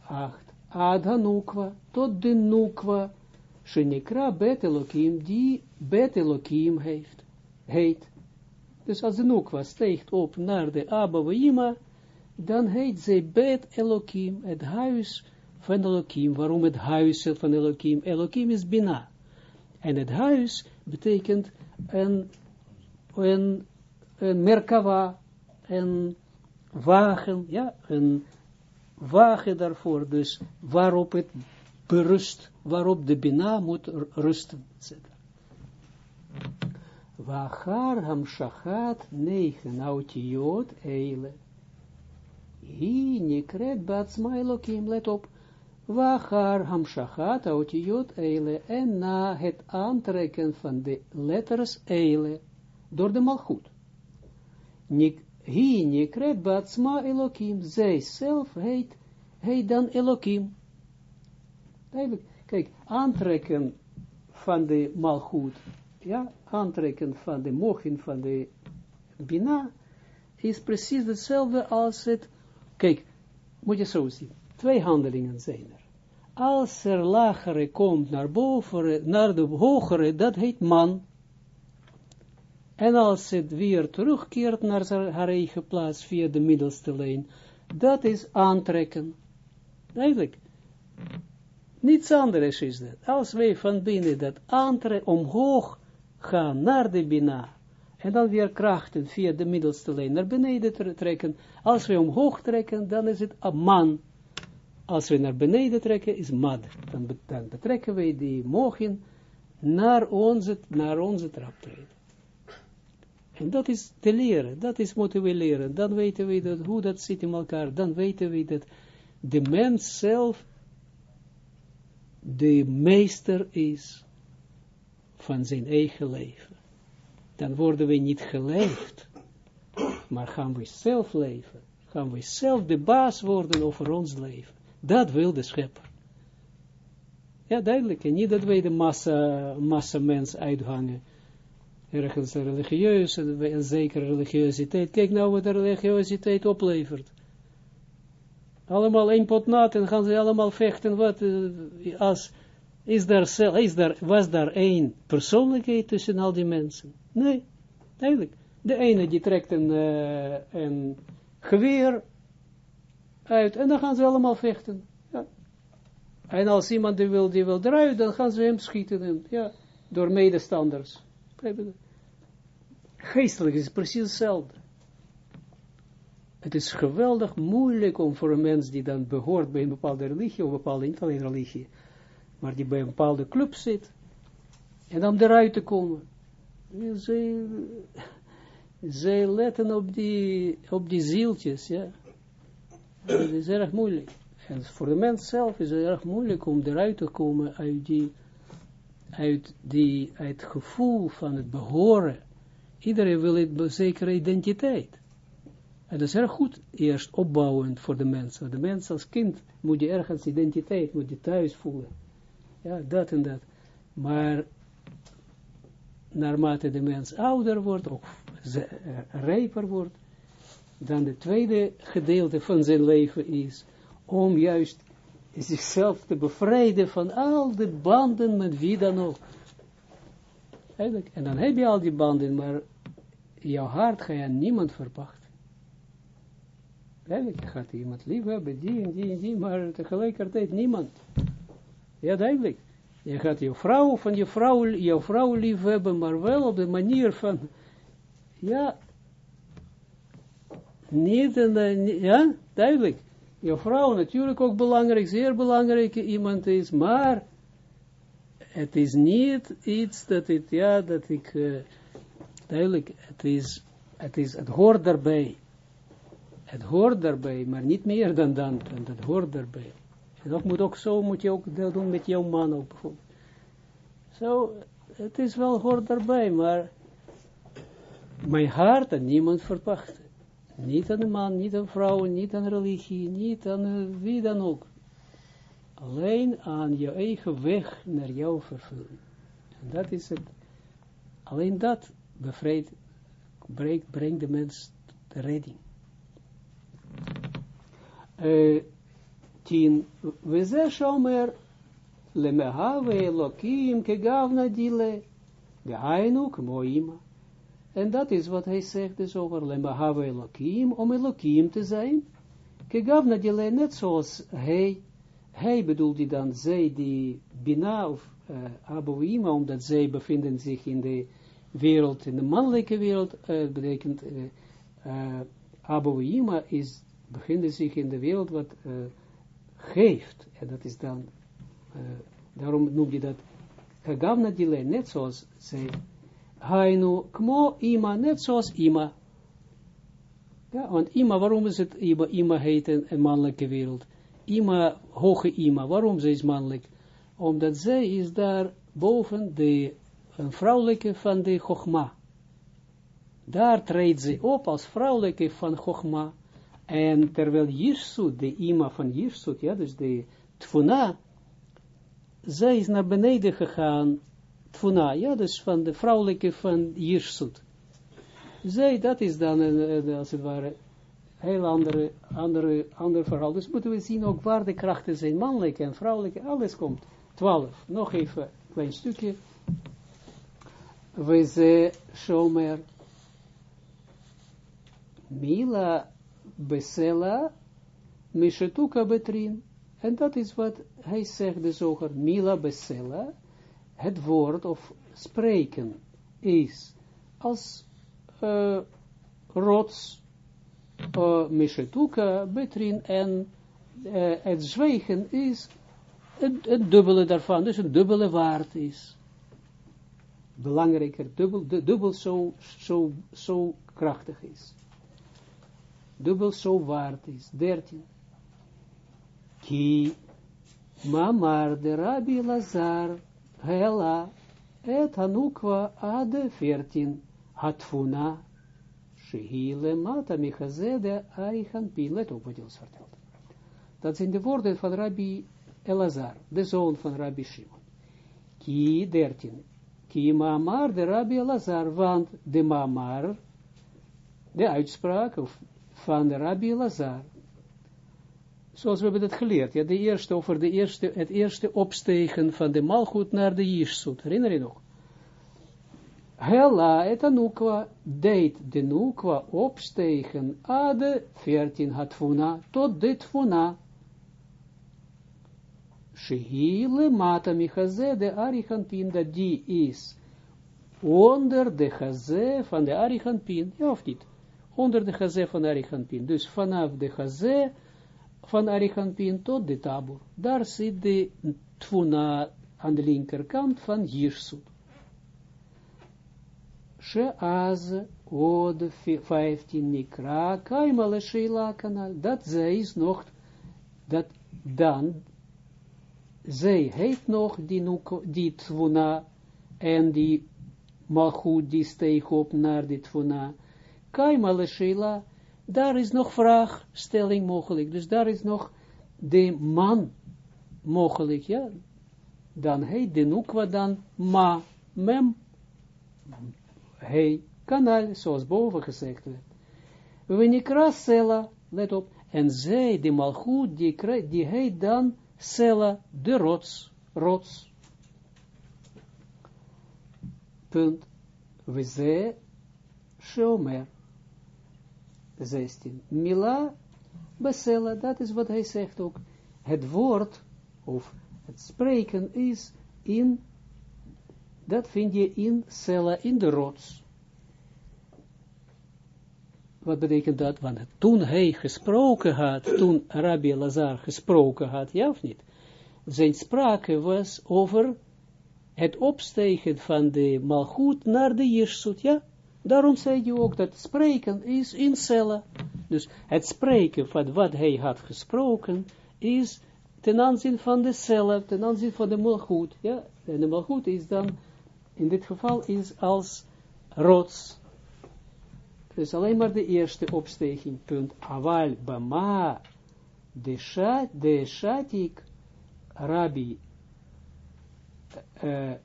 Acht. Ad Hanukwa, tot de Nukwa, shenikra bet Elohim, die bet Elohim heeft, heet. Dus als de Nukwa steegt op naar de Abba dan heet ze bet Elohim, het huis van Elohim. Waarom het huis van Elohim? Elohim is Bina. En het huis betekent een, een, een merkava, een wagen, ja, een wagen daarvoor, dus waarop het berust, waarop de Bina moet rusten, etc. Wachar ham shachat negen autiot eile. Hi nikret batsma elokim, let op. Wachar hamshachat autiot eile. En na het aantrekken van de letters eile. Door de malchut. Nik, hi nikret batsma elokim. Zij zelf heet, heet dan elokim. Kijk, aantrekken van de malchut. Ja, aantrekken van de mochin van de bina. Is precies hetzelfde als het Kijk, moet je zo zien. Twee handelingen zijn er. Als er lagere komt naar boven, naar de hogere, dat heet man. En als het weer terugkeert naar haar eigen plaats via de middelste lijn, dat is aantrekken. Eigenlijk. Niets anders is dat. Als wij van binnen dat aantrekken, omhoog gaan naar de bina, en dan weer krachten via de middelste lijn naar beneden trekken. Als we omhoog trekken, dan is het man. Als we naar beneden trekken, is mad. Dan, betrekken wij die mogen naar onze, naar onze traptreden. En dat is te leren, dat is moeten we leren. Dan weten we dat, hoe dat zit in elkaar. Dan weten we dat de mens zelf de meester is van zijn eigen leven dan worden we niet geleefd, maar gaan we zelf leven, gaan we zelf de baas worden over ons leven. Dat wil de schepper. Ja, duidelijk. En niet dat wij de massa, massa mens uithangen. Ergens religieus, en zeker religiositeit. Kijk nou wat de religiositeit oplevert. Allemaal één pot nat en gaan ze allemaal vechten. Wat, eh, als, is daar, is daar, was daar één persoonlijkheid tussen al die mensen? Nee, duidelijk. De ene die trekt een, uh, een geweer uit en dan gaan ze allemaal vechten. Ja. En als iemand die wil, die wil draaien, dan gaan ze hem schieten. ja, door medestanders. Geestelijk is precies hetzelfde. Het is geweldig moeilijk om voor een mens die dan behoort bij een bepaalde religie, of bepaalde, niet alleen religie, maar die bij een bepaalde club zit, en dan eruit te komen zij, zij letten op die, op die zieltjes, ja. Dat is erg moeilijk. En voor de mens zelf is het erg moeilijk om eruit te komen uit die, uit die, uit het gevoel van het behoren. Iedereen wil een zekere identiteit. En dat is erg goed, eerst opbouwend voor de mens. De mens als kind moet je ergens identiteit, moet je thuis voelen. Ja, dat en dat. Maar naarmate de mens ouder wordt, of eh, rijper wordt, dan het tweede gedeelte van zijn leven is, om juist zichzelf te bevrijden van al de banden met wie dan ook. En dan heb je al die banden, maar jouw hart ga je aan niemand verpachten. Eigenlijk, gaat iemand lief hebben, die en die en die, maar tegelijkertijd niemand. Ja, duidelijk. Je gaat je vrouw, van je vrouw, je vrouw lief hebben, maar wel op de manier van, ja, niet, en, ja, duidelijk. Je vrouw natuurlijk ook belangrijk, zeer belangrijk iemand is, maar het is niet iets dat het, ja, dat ik, uh, duidelijk, het is, het is, het hoort daarbij. Het hoort daarbij, maar niet meer dan dan, en dat hoort daarbij. En dat moet ook zo, moet je ook dat doen met jouw man ook bijvoorbeeld. Zo, het is wel hoort daarbij, maar mijn hart aan niemand verpachten. Niet aan de man, niet aan vrouwen, niet aan religie, niet aan wie dan ook. Alleen aan je eigen weg naar jouw vervulling. En dat is het. Alleen dat bevrijdt, brengt, brengt de mens de redding. Uh, tien. We ze shomer lemehave elokim kegavna dile. Gehainu kmoima. En dat is wat hij zegt dus over lemehave elokim, om elokim te zijn. Kegavna dile, net zoals hij, hij bedoelt die dan, zij die bina of uh, omdat zij bevinden zich in de wereld, in de mannelijke wereld, uh, betekent uh, uh, is, bevinden zich in de wereld wat uh, geeft. En dat is dan, daarom noem je dat Kagavna dile, net zoals zij, Hainu, kmo ima, net zoals ima. Ja, want ima, waarom is het ima, ima heet een, een mannelijke wereld? Ima, hoge ima, waarom zij is mannelijk? Omdat zij is daar boven de een vrouwelijke van de Chogma. Daar treedt ze op als vrouwelijke van Chogma. En terwijl Jirsut, de ima van Jirsut, ja, dus de Tfuna, zij is naar beneden gegaan, Tfuna, ja, dus van de vrouwelijke van Jirsut. Zij, dat is dan, een, als het ware, heel andere, andere, ander verhaal. Dus moeten we zien ook waar de krachten zijn, mannelijke en vrouwelijke, alles komt. Twaalf, nog even een klein stukje. We ze shomer Mila Besela Mishetuka Betrin. En dat is wat hij zegt de zoger Mila Besela. Het woord of spreken is als uh, rots uh, Mishetuka Betrin en uh, het zwijgen is een dubbele daarvan, dus een dubbele waard is. Belangrijker, dubbel, dubbel zo, zo, krachtig is dubbel zo waard is. 13. Ki de Rabbi Lazar hela et hanukwa ade 14. Hatfuna shehile mata michazede arichan pin. Let op wat hij ons vertelt. Dat zijn de woorden van Rabbi Elazar, de zoon van Rabbi Shimon. Ki 13. Ki mamar de Rabbi Elazar, want de mamar, de uitspraak, van de Rabbi Lazar. Zoals we hebben dat geleerd, ja, de eerste, over de eerste, het eerste opstegen van de Malchut naar de Jishsut, herinner je nog? Hela et Anukwa deed de Nukwa opstegen ade 14 hatfuna tot de tfuna. Shehile mata michaze de arichanpin, dat die is onder de chaze van de arichanpin, ja of niet? onder de gazé van Arichanpin. Dus vanaf de gazé van Arichanpin tot de tabur. Daar zit de tfuna aan de linkerkant van Jirsut. Sheaz od 15 mikra kaimale sheila kanal. Dat zij is nog, dat dan, zij heeft nog die, die tfuna en die malchut die steeg op naar die tfuna. Kaima le Sheila, daar is nog vraagstelling mogelijk. Dus daar is nog de man mogelijk, ja. Dan hij, de nukwa dan ma, mem, hij, kanal, zoals boven gezegd werd. Wenikra Sela, let op, en zij, de malchut, die, die heet dan Sela, de rots, rots. Punt. We ze, Shomer. 16. Mila Basela, dat is wat hij zegt ook. Het woord, of het spreken is in, dat vind je in Sela, in de rots. Wat betekent dat? Want toen hij gesproken had, toen Rabbi Lazar gesproken had, ja of niet? Zijn sprake was over het opstegen van de Malchut naar de Jirsut, ja? Daarom zei je ook dat spreken is in cellen. Dus het spreken van wat hij had gesproken, is ten aanzien van de cellen, ten aanzien van de malgoed. Ja, en de malgoed is dan, in dit geval, is als rots. Dus alleen maar de eerste opsteging, punt. Aval bama de, shat, de shatik rabbi uh,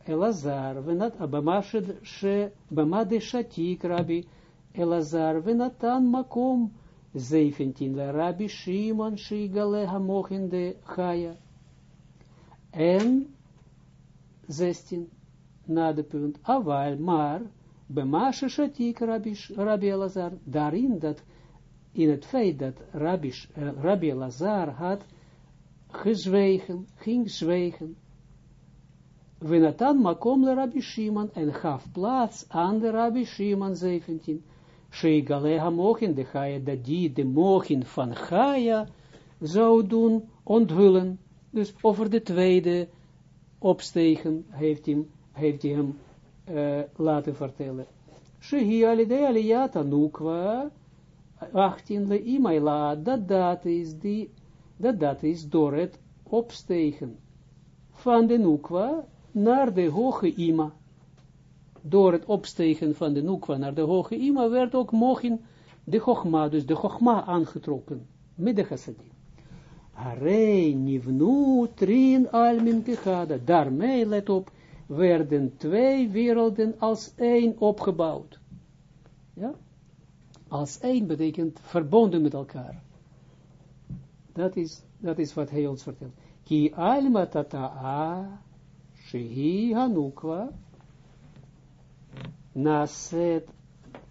Elazar, venat abama she bama de shatik rabbi Elazar, venatan makom 17, rabbi Shimon shigale hamochin de. En 16, na de punt, aval, maar, Bemashe shatik Rabbi, Elazar, daarin dat, in het feit dat Rabbi, Rabbi Elazar had gezwegen, ging zwegen, Venatan makom le Rabbi Shimon en gaf plaats aan de Rabbi Shimon 17. Sheigaleha mochin de Chaya, dat die de mochin van Chaya zou doen onthullen. Dus over de tweede opstegen heeft, hem, heeft hij hem laten vertellen. Shehi alide aliyata nukwa, 18 le imaila, dat dat is die, dat dat is door het opstegen van de nukwa naar de hoge ima. Door het opstegen van de nukwa naar de hoge ima werd ook mogen de chogma, dus de chogma aangetrokken, met de chassadim. Nivnu trin almin kechada, daarmee, let op, werden twee werelden als één opgebouwd. Ja? Als één betekent verbonden met elkaar. Dat is, dat is wat hij ons vertelt. Ki alma shehi hanukwa, naset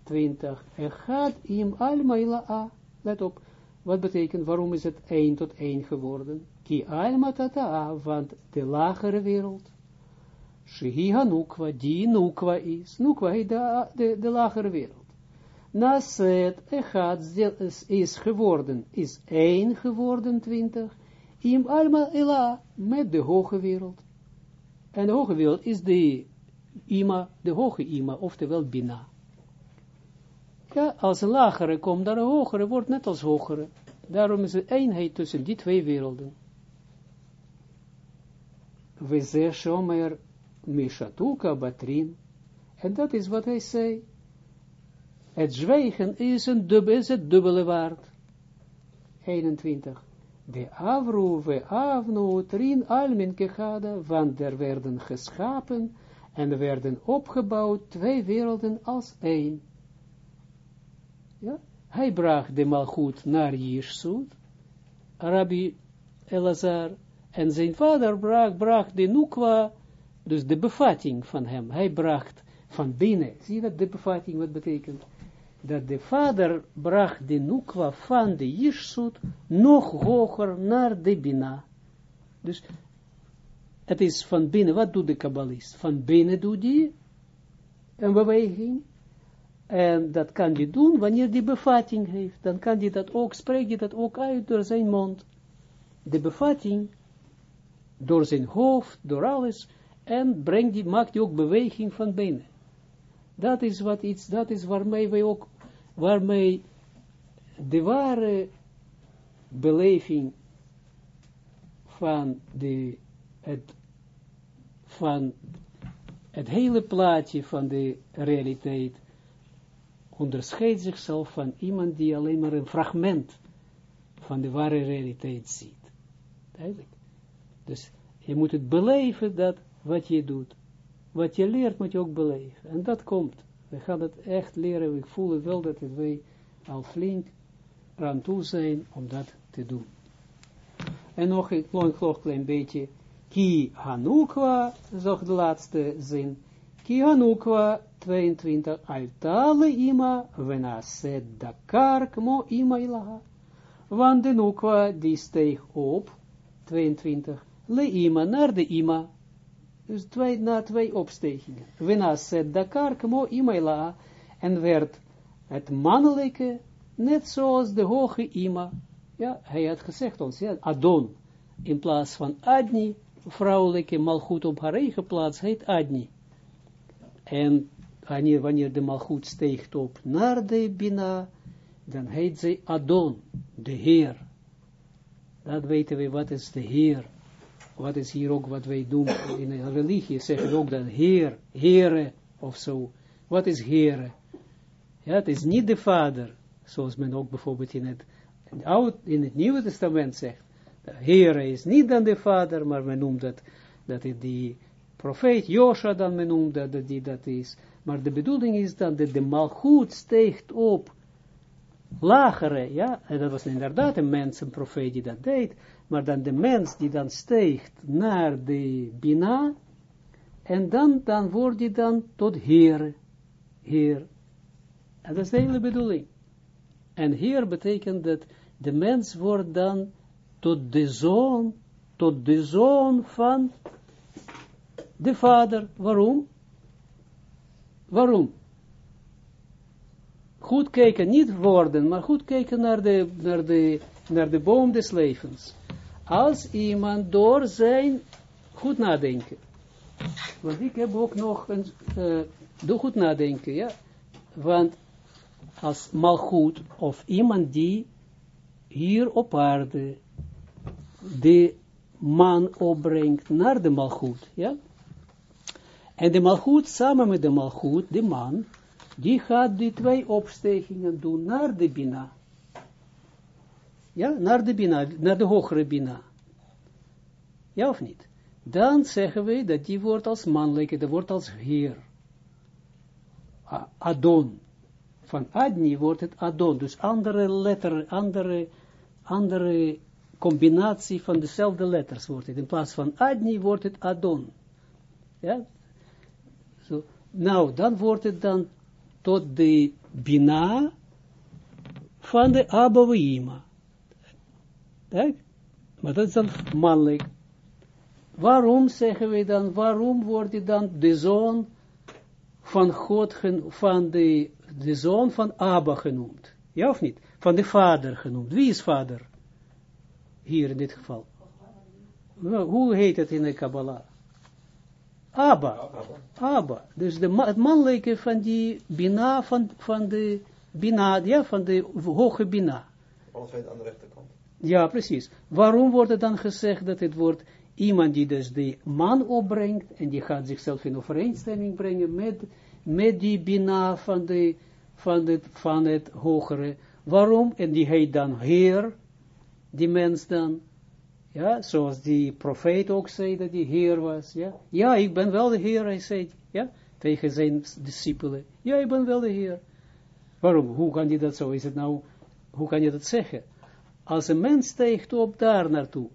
20, echad im alma ila'a. Let op, wat betekent, waarom is het één tot één geworden? Ki alma tata'a, want de lagere wereld, Shehi Hanukwa, die Nukwa is. Nukwa is de, de, de lagere wereld. Naset Echad is geworden, is één geworden, twintig. Im Alma Ela, met de hoge wereld. En de hoge wereld is de Ima, de hoge Ima, oftewel Bina. Ja, als een lagere komt, dan een hogere wordt net als hogere. Daarom is er eenheid tussen die twee werelden. We zeggen shomer Mishatuka Batrin. En dat is wat hij zei. Het zwijgen is, een dubbel, is het dubbele waard. 21. De avru we avnu trin almin want er werden geschapen en er werden opgebouwd twee werelden als één. Ja? Hij bracht de malchut naar Jirsut, Rabbi Elazar, en zijn vader bracht, bracht de Nukwa dus de bevatting van hem, hij bracht van binnen, zie je dat de bevatting wat betekent? Dat de vader bracht de nukwa van de Jirsut nog hoger naar de Bina. Dus het is van binnen, wat doet de kabbalist? Van binnen doet hij een beweging, en dat kan hij doen wanneer die bevatting heeft. Dan kan hij dat ook, spreekt dat ook uit door zijn mond. De bevatting, door zijn hoofd, door alles, en brengt die, maakt die ook beweging van binnen. Dat is wat iets, dat is waarmee wij ook, waarmee de ware beleving van de, het, van het hele plaatje van de realiteit onderscheidt zichzelf van iemand die alleen maar een fragment van de ware realiteit ziet. Duidelijk. Dus je moet het beleven dat wat je doet. Wat je leert moet je ook beleven. En dat komt. We gaan het echt leren. Ik voel wel dat wij al flink aan toe zijn om dat te doen. En nog een klein, klein beetje. Ki Hanukwa, zog de laatste zin. Ki Hanukwa 22. Altale ima venaset dakar kmo ima ilaha. Want de Nukwa die steeg op. 22. Le ima naar de ima. Dus twee, na twee opstegingen. Wina set Dakar, kmo imaila, en werd het mannelijke, net zoals de hoge ima. Ja, hij had gezegd ons, Adon, in plaats van Adni, vrouwelijke malgoed op haar eigen plaats, heet Adni. En wanneer, wanneer de malgoed steegt op naar de Bina, dan heet zij Adon, de Heer. Dat weten we, wat is de Heer. Wat is hier ook wat wij doen in een religie, zeggen ook dan Heer, Heere, of zo. Wat is Heere? Ja, het is niet de Vader, zoals men ook bijvoorbeeld in het, in het Nieuwe Testament zegt. De Heere is niet dan de Vader, maar men noemt dat, dat die profeet Josha dan men noemt dat, dat die dat is. Maar de bedoeling is dan dat de malgoed steekt op lagere, ja, en dat was inderdaad een mens, een profeet die dat deed, maar dan de mens die dan steegt naar de Bina, en dan, dan wordt hij dan tot Heer, Heer. En dat is de hele bedoeling. En Heer betekent dat de mens wordt dan tot de zoon, tot de zoon van de vader. Waarom? Waarom? Goed kijken, niet woorden, maar goed kijken naar de, naar de, naar de boom des levens. Als iemand door zijn, goed nadenken. Want ik heb ook nog een, uh, doe goed nadenken, ja. Want als malgoed, of iemand die hier op aarde de man opbrengt naar de malgoed, ja. En de malgoed, samen met de malgoed, de man, die gaat die twee opstegingen doen naar de Bina. Ja, naar de Bina, naar de hogere Bina. Ja of niet? Dan zeggen we dat die wordt als mannelijke, dat wordt als heer. Adon. Van Adni wordt het Adon. Dus andere letter, andere, andere combinatie van dezelfde letters wordt het. In plaats van Adni wordt het Adon. Ja? Zo. Nou, dan wordt het dan tot de Bina van de Abouima. Maar dat is dan mannelijk. Waarom zeggen we dan, waarom wordt dan de zoon van God, van de, de zoon van Abba genoemd? Ja of niet? Van de vader genoemd. Wie is vader? Hier in dit geval. Hoe heet het in de Kabbalah? Abba. Abba. Dus de, het mannelijke van die Bina, van, van de Bina, ja, van de hoge Bina. Alles aan de rechterkant. Ja, precies. Waarom wordt het dan gezegd dat het wordt iemand die dus de man opbrengt, en die gaat zichzelf in overeenstemming brengen met, met die Bina van, de, van, het, van het hogere. Waarom? En die heet dan Heer, die mens dan. Ja, zoals die profeet ook zei dat hij heer was. Ja, ja ik ben wel de heer, hij zei. Ja, tegen zijn discipelen. Ja, ik ben wel de heer. Waarom? Hoe kan je dat zo? Is het nou, hoe kan je dat zeggen? Als een mens steekt op daar naartoe.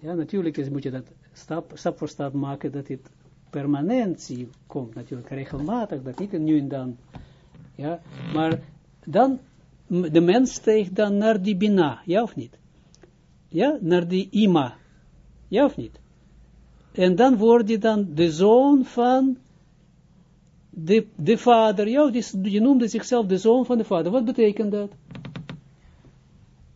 Ja, natuurlijk is, moet je dat stap, stap voor stap maken, dat het permanentie komt, natuurlijk regelmatig, dat niet nu en dan. Ja, maar dan, de mens steekt dan naar die bina, ja of niet? Ja, naar die ima, ja of niet? En dan wordt hij dan de zoon van de, de vader, ja, die, die noemde zichzelf de zoon van de vader. Wat betekent dat?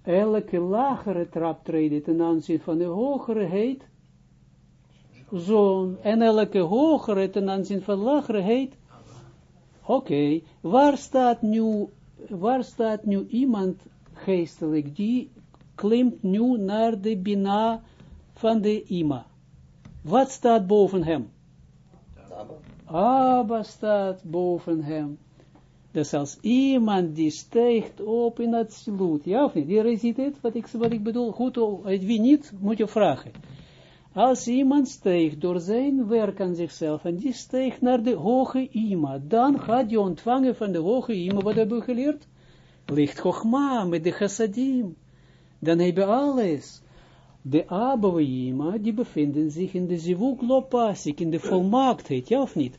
Elke lagere traptreden ten aanzien van de hogere heet zoon. En elke hogere ten aanzien van lagere heet Oké, waar staat nu, waar staat nu iemand geestelijk die klimt nu naar de Bina van de Ima. Wat staat boven hem? Abba staat boven hem. Dus als iemand die stijgt op in het sloot, ja of niet? Hier ziet wat ik, bedoel, goed, wie niet, moet je vragen. Als iemand stijgt door zijn werk aan zichzelf, en die stijgt naar de hoge ima, dan gaat hij ontvangen van de hoge ima, wat hebben we geleerd? Licht Chogma met de chassadim dan hebben alles. De Abouima, die bevinden zich in de zivuk lopasik, in de volmaaktheid, ja of niet?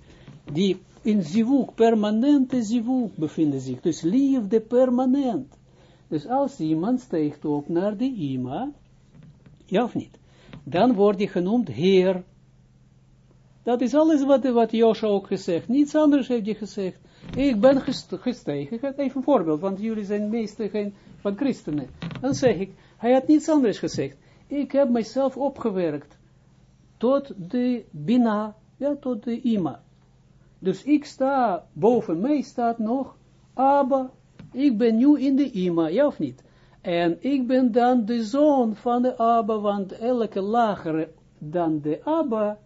Die in zivuk, permanente zivuk bevinden zich, dus liefde permanent. Dus als iemand steekt op naar de ima, ja of niet? Dan wordt hij genoemd Heer. Dat is alles wat, wat Josha ook gezegd. Niets anders heeft hij gezegd. Ik ben gestegen. Ik ga even een voorbeeld, want jullie zijn meestal geen van christenen. Dan zeg ik, hij had niets anders gezegd. Ik heb mijzelf opgewerkt tot de Bina, ja, tot de Ima. Dus ik sta, boven mij staat nog Abba, Ik ben nu in de ima, ja of niet? En ik ben dan de zoon van de Abba, want elke lagere dan de Abba,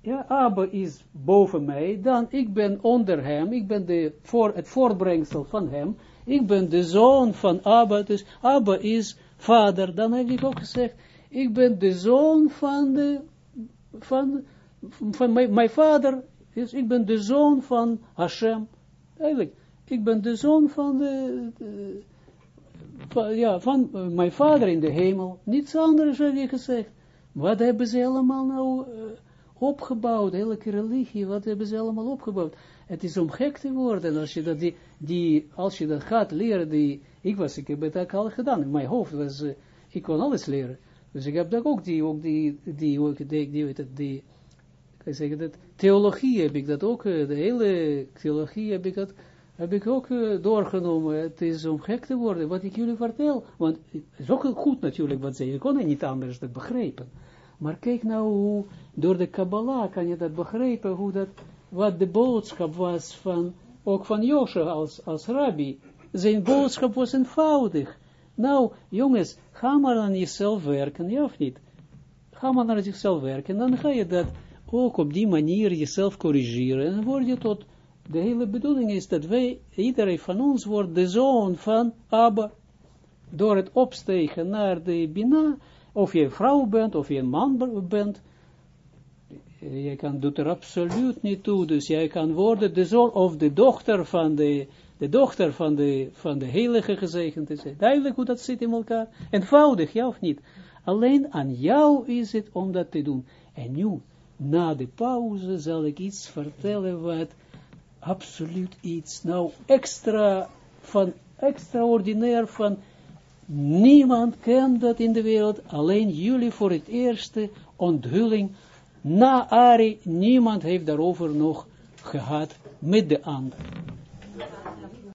ja, Abba is boven mij, dan ik ben onder hem, ik ben de, voor, het voortbrengsel van hem, ik ben de zoon van Abba, dus Abba is vader, dan heb ik ook gezegd, ik ben de zoon van de, van, mijn, vader, is, ik ben de zoon van Hashem, eigenlijk, ik ben de zoon van de, ja, van uh, mijn vader in de hemel, niets anders heb je gezegd. Wat hebben ze allemaal nou uh, opgebouwd, elke religie, wat hebben ze allemaal opgebouwd? Het is om gek te worden, als je dat, die, als je dat gaat leren, die, ik was, ik heb het al gedaan, in mijn hoofd was, uh, ik kon alles leren. Dus ik heb dat ook die, ook die, die, ook die, die, die, die, die zeggen dat, theologie heb ik dat ook, de hele theologie heb ik dat, heb ik ook uh, doorgenomen. Het is om gek te worden, wat ik jullie vertel. Want het is ook goed natuurlijk wat ze, je kon niet anders begrijpen. Maar kijk nou hoe, door de Kabbalah kan je dat begrijpen, hoe dat, wat de boodschap was van, ook van Joshua als, als rabbi. Zijn boodschap was eenvoudig. Nou, jongens, ga maar aan jezelf werken, ja of niet? Ga maar naar jezelf werken, dan ga je dat ook op die manier jezelf corrigeren. En dan word je tot de hele bedoeling is dat wij, iedereen van ons wordt de zoon van Abba. Door het opstegen naar de Bina, of je een vrouw bent, of je een man bent, je kan, doet er absoluut niet toe, dus jij kan worden de zoon of de dochter van de, de dochter van de, van de heilige gezegend is. Duidelijk hoe dat zit in elkaar. Eenvoudig, ja of niet? Alleen aan jou is het om dat te doen. En nu, na de pauze, zal ik iets vertellen wat absoluut iets, nou, extra, van, extraordinair van, niemand kent dat in de wereld, alleen jullie voor het eerste onthulling, na Ari, niemand heeft daarover nog gehad met de ander.